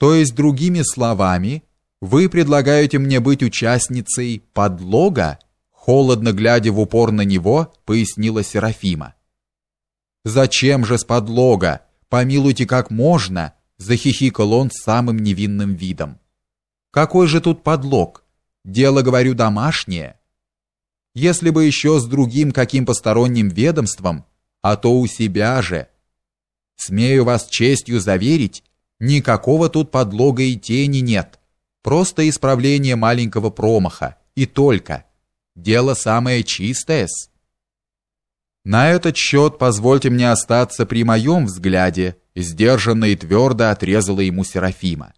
То есть, другими словами, вы предлагаете мне быть участницей подлога? Холодно глядя в упор на него, пояснила Серафима. Зачем же с подлога? Помилуйте, как можно, захихикал он с самым невинным видом. Какой же тут подлог? Дело, говорю, домашнее. Если бы еще с другим каким посторонним ведомством, а то у себя же. Смею вас честью заверить, никакого тут подлога и тени нет. Просто исправление маленького промаха, и только. Дело самое чистое -с. На этот счет позвольте мне остаться при моем взгляде, сдержанно и твердо отрезала ему Серафима.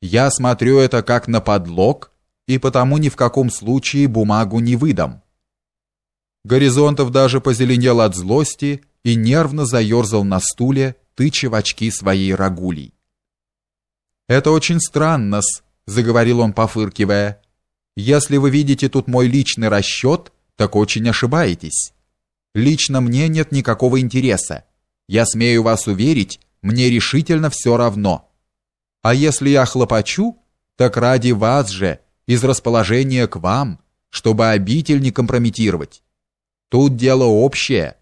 Я смотрю это как на подлог, и потому ни в каком случае бумагу не выдам. Горизонтов даже позеленел от злости и нервно заерзал на стуле, тыча в очки своей рагулей. «Это очень странно-с», — заговорил он, пофыркивая. «Если вы видите тут мой личный расчет, так очень ошибаетесь. Лично мне нет никакого интереса. Я смею вас уверить, мне решительно все равно. А если я хлопочу, так ради вас же, из расположения к вам, чтобы обитель не компрометировать. Тут дело общее.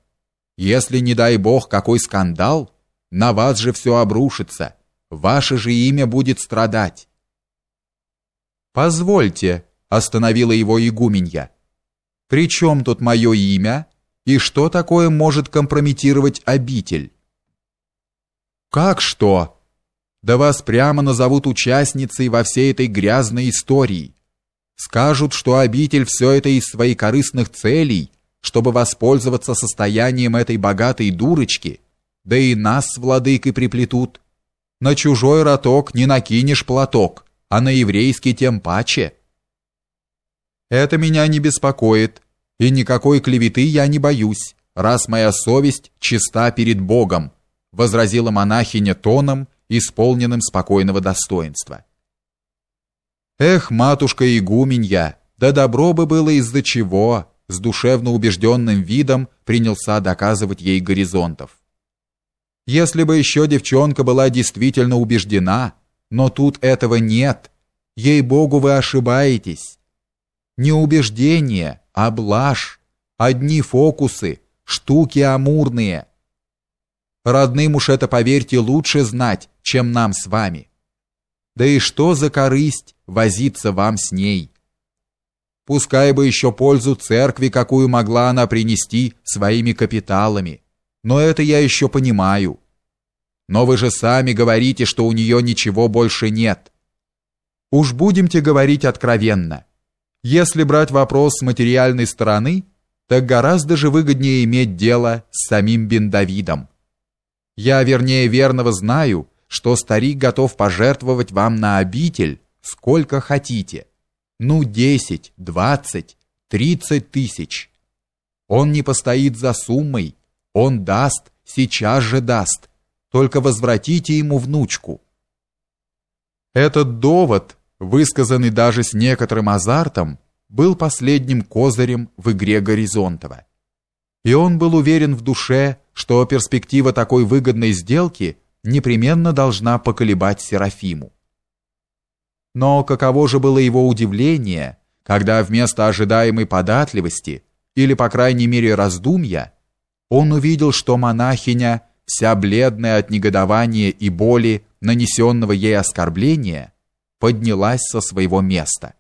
Если, не дай бог, какой скандал, на вас же все обрушится, ваше же имя будет страдать. «Позвольте», — остановила его игуменья. «При чем тут мое имя, и что такое может компрометировать обитель?» «Как что?» «Да вас прямо назовут участницей во всей этой грязной истории. Скажут, что обитель все это из своих корыстных целей чтобы воспользоваться состоянием этой богатой дурочки, да и нас с владыкой приплетут. На чужой роток не накинешь платок, а на еврейский тем паче. Это меня не беспокоит, и никакой клеветы я не боюсь, раз моя совесть чиста перед Богом, возразила монахиня тоном, исполненным спокойного достоинства. Эх, матушка игуменья, да добро бы было из-за чего, с душевно убежденным видом принялся доказывать ей горизонтов. Если бы еще девчонка была действительно убеждена, но тут этого нет, ей-богу, вы ошибаетесь. Не убеждение, а блажь, одни фокусы, штуки амурные. Родным уж это, поверьте, лучше знать, чем нам с вами. Да и что за корысть возиться вам с ней? Пускай бы еще пользу церкви, какую могла она принести своими капиталами. Но это я еще понимаю. Но вы же сами говорите, что у нее ничего больше нет. Уж будемте говорить откровенно. Если брать вопрос с материальной стороны, так гораздо же выгоднее иметь дело с самим Бен Давидом. Я, вернее, верного знаю, что старик готов пожертвовать вам на обитель, сколько хотите ну десять, двадцать, тридцать тысяч. Он не постоит за суммой, он даст, сейчас же даст, только возвратите ему внучку. Этот довод, высказанный даже с некоторым азартом, был последним козырем в игре Горизонтова. И он был уверен в душе, что перспектива такой выгодной сделки непременно должна поколебать Серафиму. Но каково же было его удивление, когда вместо ожидаемой податливости, или по крайней мере раздумья, он увидел, что монахиня, вся бледная от негодования и боли, нанесенного ей оскорбления, поднялась со своего места.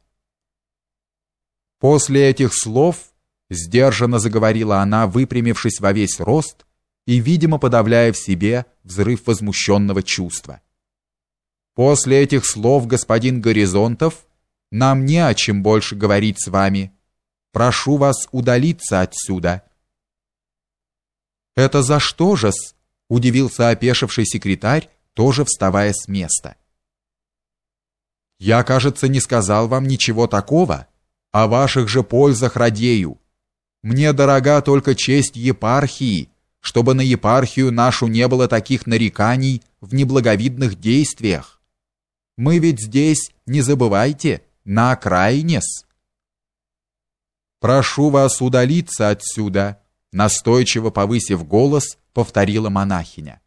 После этих слов сдержанно заговорила она, выпрямившись во весь рост и, видимо, подавляя в себе взрыв возмущенного чувства. После этих слов, господин Горизонтов, нам не о чем больше говорить с вами. Прошу вас удалиться отсюда. Это за что же-с? удивился опешивший секретарь, тоже вставая с места. Я, кажется, не сказал вам ничего такого, о ваших же пользах радею. Мне дорога только честь епархии, чтобы на епархию нашу не было таких нареканий в неблаговидных действиях. Мы ведь здесь, не забывайте, на окраине-с. Прошу вас удалиться отсюда, настойчиво повысив голос, повторила монахиня.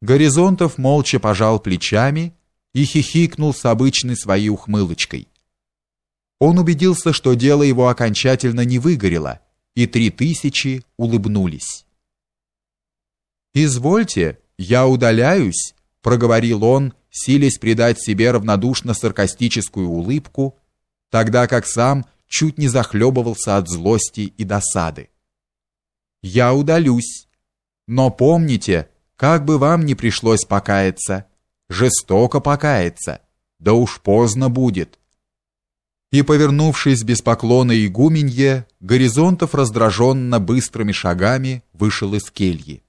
Горизонтов молча пожал плечами и хихикнул с обычной своей ухмылочкой. Он убедился, что дело его окончательно не выгорело, и три тысячи улыбнулись. «Извольте, я удаляюсь», — проговорил он, силясь придать себе равнодушно-саркастическую улыбку, тогда как сам чуть не захлебывался от злости и досады. «Я удалюсь, но помните, как бы вам ни пришлось покаяться, жестоко покаяться, да уж поздно будет». И, повернувшись без поклона игуменье, Горизонтов раздраженно быстрыми шагами вышел из кельи.